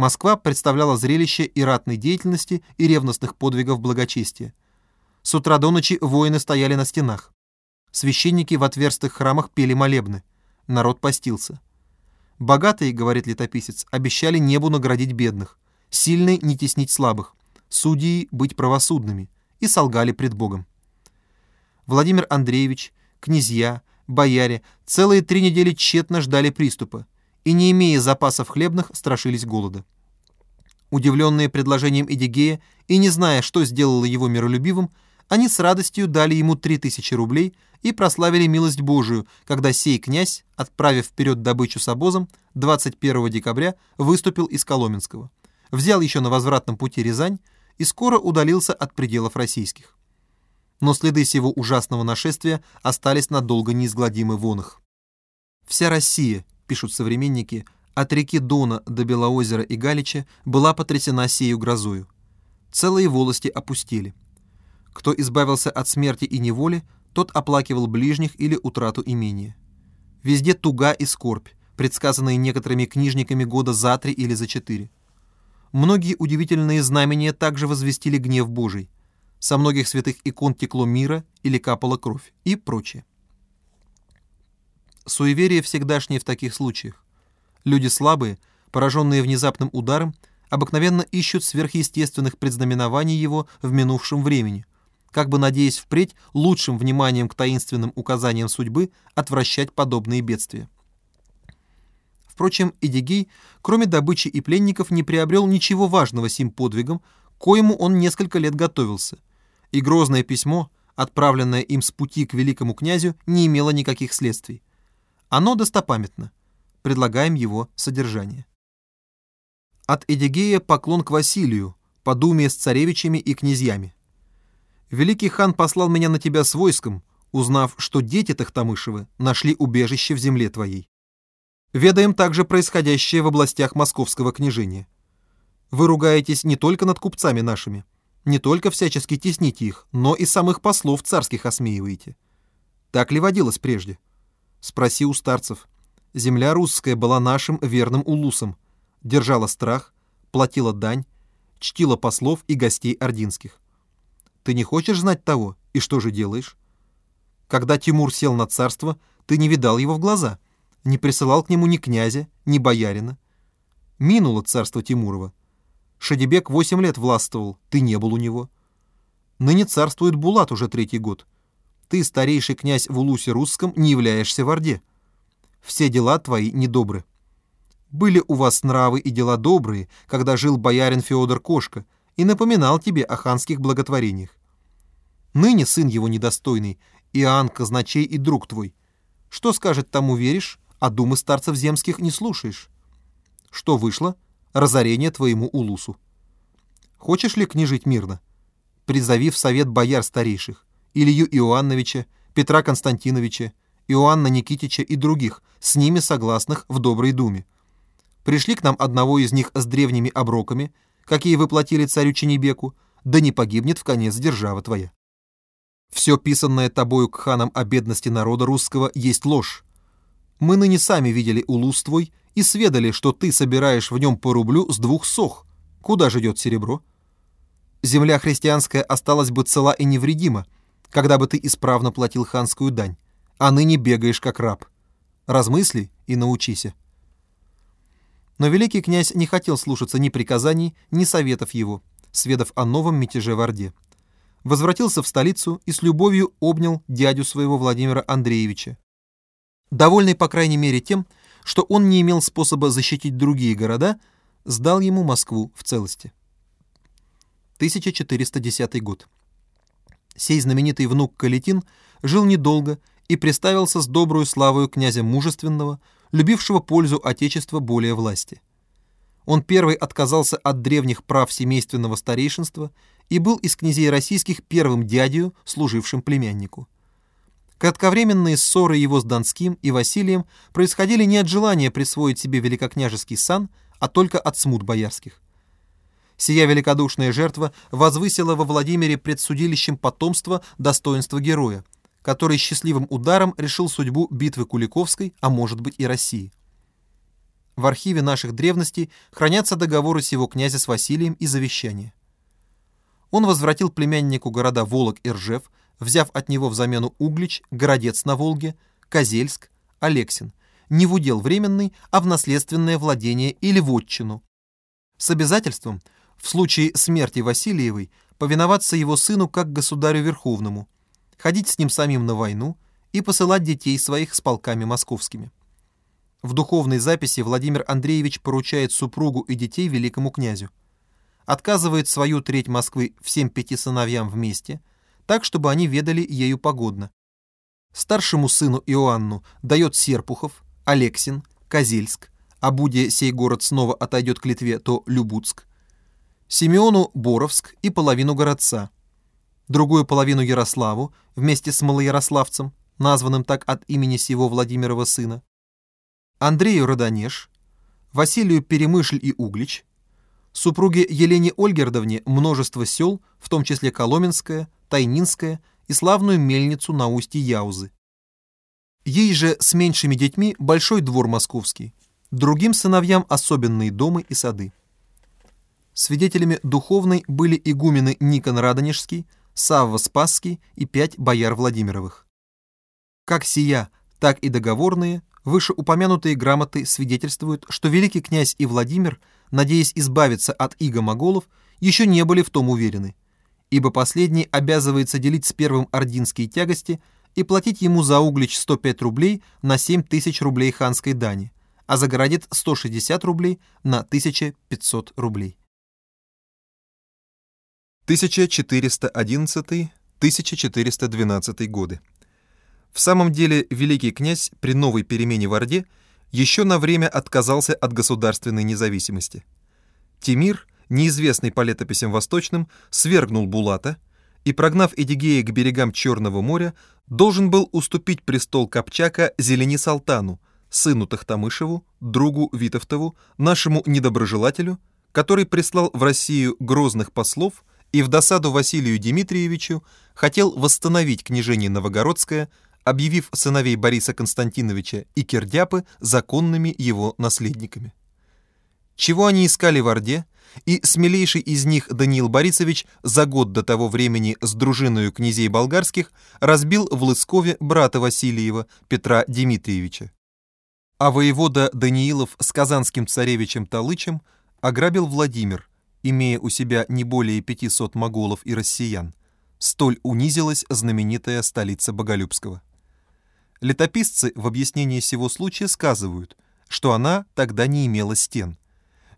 Москва представляла зрелище и ратной деятельности, и ревностных подвигов благочестия. С утра до ночи воины стояли на стенах. Священники в отверстых храмах пели молебны. Народ постился. Богатые, говорит летописец, обещали небу наградить бедных, сильные не теснить слабых, судьи быть правосудными, и солгали пред Богом. Владимир Андреевич, князья, бояре целые три недели тщетно ждали приступа, и, не имея запасов хлебных, страшились голода. Удивленные предложением Эдигея и не зная, что сделало его миролюбивым, они с радостью дали ему три тысячи рублей и прославили милость Божию, когда сей князь, отправив вперед добычу с обозом, 21 декабря выступил из Коломенского, взял еще на возвратном пути Рязань и скоро удалился от пределов российских. Но следы сего ужасного нашествия остались надолго неизгладимы в онах. Вся Россия, пишут современники, от реки Дона до Белоозера и Галича была потрясена сею грозою. Целые волости опустили. Кто избавился от смерти и неволи, тот оплакивал ближних или утрату имения. Везде туга и скорбь, предсказанные некоторыми книжниками года за три или за четыре. Многие удивительные знамения также возвестили гнев Божий. Со многих святых икон текло мира или капала кровь и прочее. Суеверие всегдашнее в таких случаях. Люди слабые, пораженные внезапным ударом, обыкновенно ищут сверхъестественных предзнаменований его в минувшем времени, как бы надеясь впредь лучшим вниманием к таинственным указаниям судьбы отвращать подобные бедствия. Впрочем, Эдигей, кроме добычи и пленников, не приобрел ничего важного сим подвигом, коему он несколько лет готовился, и грозное письмо, отправленное им с пути к великому князю, не имело никаких следствий. Оно достопамятно. Предлагаем его содержание. От Эдигея поклон к Василию, подумие с царевичами и князьями. Великий хан послал меня на тебя с войском, узнав, что дети Тахтамышевы нашли убежище в земле твоей. Ведаем также происходящее в областях московского княжения. Вы ругаетесь не только над купцами нашими, не только всячески тесните их, но и самых послов царских осмеиваете. Так ли водилось прежде? — Спроси у старцев. Земля русская была нашим верным улусом, держала страх, платила дань, чтила послов и гостей ординских. Ты не хочешь знать того, и что же делаешь? Когда Тимур сел на царство, ты не видал его в глаза, не присылал к нему ни князя, ни боярина. Минуло царство Тимурова. Шадибек восемь лет властвовал, ты не был у него. Ныне царствует Булат уже третий год — ты, старейший князь в Улусе Русском, не являешься в Орде. Все дела твои недобры. Были у вас нравы и дела добрые, когда жил боярин Феодор Кошка и напоминал тебе о ханских благотворениях. Ныне сын его недостойный, Иоанн Казначей и друг твой. Что скажет тому веришь, а думы старцев земских не слушаешь? Что вышло? Разорение твоему Улусу. Хочешь ли княжить мирно? Призови в совет бояр старейших. Илью Иоанновича, Петра Константиновича, Иоанна Никитича и других, с ними согласных в Доброй Думе. Пришли к нам одного из них с древними оброками, какие выплатили царю Ченебеку, да не погибнет в конец держава твоя. Все писанное тобою к ханам о бедности народа русского есть ложь. Мы ныне сами видели улус твой и сведали, что ты собираешь в нем по рублю с двух сох. Куда же идет серебро? Земля христианская осталась бы цела и невредима, когда бы ты исправно платил ханскую дань, а ныне бегаешь как раб. Размысли и научися». Но великий князь не хотел слушаться ни приказаний, ни советов его, сведав о новом мятеже в Орде. Возвратился в столицу и с любовью обнял дядю своего Владимира Андреевича. Довольный, по крайней мере, тем, что он не имел способа защитить другие города, сдал ему Москву в целости. 1410 год. Сей знаменитый внук Калетин жил недолго и приставился с добрую славою князя мужественного, любившего пользу Отечества более власти. Он первый отказался от древних прав семейственного старейшинства и был из князей российских первым дядью, служившим племяннику. Кратковременные ссоры его с Донским и Василием происходили не от желания присвоить себе великокняжеский сан, а только от смут боярских. Сия великодушная жертва возвысила во Владимире пред судилищем потомства достоинства героя, который счастливым ударом решил судьбу битвы Куликовской, а может быть и России. В архиве наших древностей хранятся договоры сего князя с Василием и завещания. Он возвратил племяннику города Волок и Ржев, взяв от него в Углич, Городец на Волге, Козельск, Алексин, не в удел временный, а в наследственное владение или вотчину, с обязательством, в случае смерти Васильевой, повиноваться его сыну как государю верховному, ходить с ним самим на войну и посылать детей своих с полками московскими. В духовной записи Владимир Андреевич поручает супругу и детей великому князю. Отказывает свою треть Москвы всем пяти сыновьям вместе, так, чтобы они ведали ею погодно. Старшему сыну Иоанну дает Серпухов, Алексин, Козельск, а буде сей город снова отойдет к Литве, то Любуцк. Симеону Боровск и половину городца. Другую половину Ярославу вместе с малоярославцем, названным так от имени сего Владимирова сына. Андрею Родонеж, Василию Перемышль и Углич, супруге Елене Ольгердовне множество сел, в том числе Коломенское, Тайнинское и славную мельницу на устье Яузы. Ей же с меньшими детьми большой двор московский, другим сыновьям особенные дома и сады. Свидетелями духовной были игумены Никон Радонежский, Савва Спасский и пять бояр Владимировых. Как сия, так и договорные, вышеупомянутые грамоты свидетельствуют, что великий князь и Владимир, надеясь избавиться от иго моголов, еще не были в том уверены, ибо последний обязывается делить с первым ординские тягости и платить ему за углич 105 рублей на 7 тысяч рублей ханской дани, а загородит 160 рублей на 1500 рублей. 1411-1412 годы. В самом деле, великий князь при новой перемене в Орде еще на время отказался от государственной независимости. Тимир, неизвестный по летописям восточным, свергнул Булата и, прогнав Эдигея к берегам Черного моря, должен был уступить престол Копчака Зелени Салтану, сыну Тахтамышеву, другу Витовтову, нашему недоброжелателю, который прислал в Россию грозных послов и в досаду Василию Дмитриевичу хотел восстановить княжение Новогородское, объявив сыновей Бориса Константиновича и Кирдяпы законными его наследниками. Чего они искали в Орде, и смелейший из них Даниил Борисович за год до того времени с дружиною князей болгарских разбил в Лыскове брата Васильева Петра Дмитриевича а воевода Даниилов с казанским царевичем Талычем ограбил Владимир, имея у себя не более 500 моголов и россиян. Столь унизилась знаменитая столица Боголюбского. Летописцы в объяснении сего случая сказывают, что она тогда не имела стен,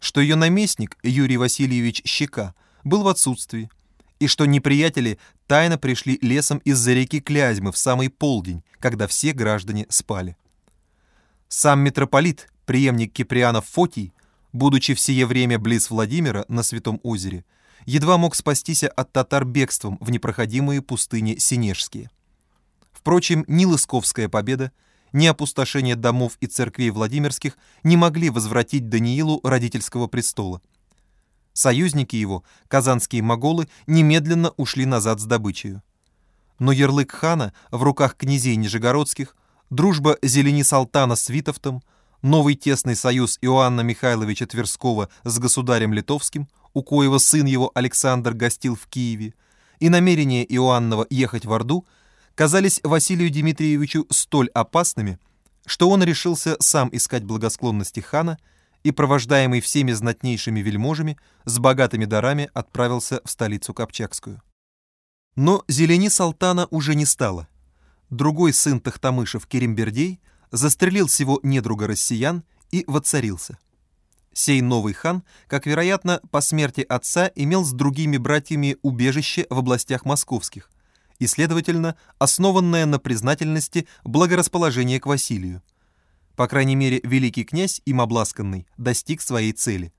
что ее наместник Юрий Васильевич Щека был в отсутствии, и что неприятели тайно пришли лесом из-за реки Клязьмы в самый полдень, когда все граждане спали. Сам митрополит, преемник Киприанов Фотий, будучи в сие время близ Владимира на Святом озере, едва мог спастись от татар бегством в непроходимые пустыни Синежские. Впрочем, ни Лысковская победа, ни опустошение домов и церквей Владимирских не могли возвратить Даниилу родительского престола. Союзники его, казанские моголы, немедленно ушли назад с добычей. Но ярлык хана в руках князей нижегородских дружба Зелени Салтана с Витовтом, новый тесный союз Иоанна Михайловича Тверского с государем литовским, у коего сын его Александр гостил в Киеве, и намерение Иоаннова ехать в Орду казались Василию Дмитриевичу столь опасными, что он решился сам искать благосклонности хана и, провождаемый всеми знатнейшими вельможами, с богатыми дарами отправился в столицу Копчакскую. Но зелени Салтана уже не стало другой сын Тахтамышев Керимбердей застрелил всего недруга россиян и воцарился. Сей новый хан, как вероятно, по смерти отца имел с другими братьями убежище в областях московских и, следовательно, основанное на признательности благорасположение к Василию. По крайней мере, великий князь, им обласканный, достиг своей цели.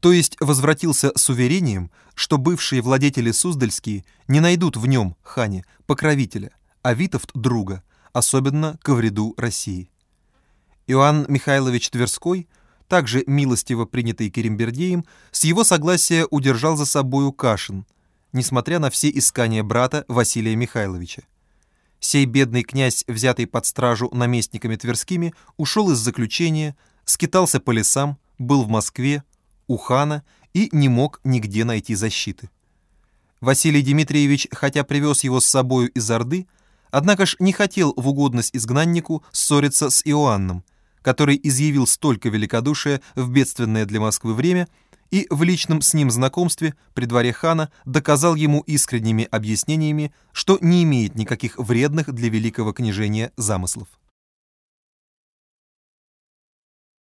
То есть возвратился с уверением, что бывшие владетели Суздальские не найдут в нем, хане, покровителя, а Витовт – друга, особенно ко вреду России. Иоанн Михайлович Тверской, также милостиво принятый Керимбердеем, с его согласия удержал за собою Кашин, несмотря на все искания брата Василия Михайловича. Сей бедный князь, взятый под стражу наместниками Тверскими, ушел из заключения, скитался по лесам, был в Москве, у хана и не мог нигде найти защиты. Василий Дмитриевич, хотя привез его с собою из Орды, однако ж не хотел в угодность изгнаннику ссориться с Иоанном, который изъявил столько великодушия в бедственное для Москвы время и в личном с ним знакомстве при дворе хана доказал ему искренними объяснениями, что не имеет никаких вредных для великого княжения замыслов.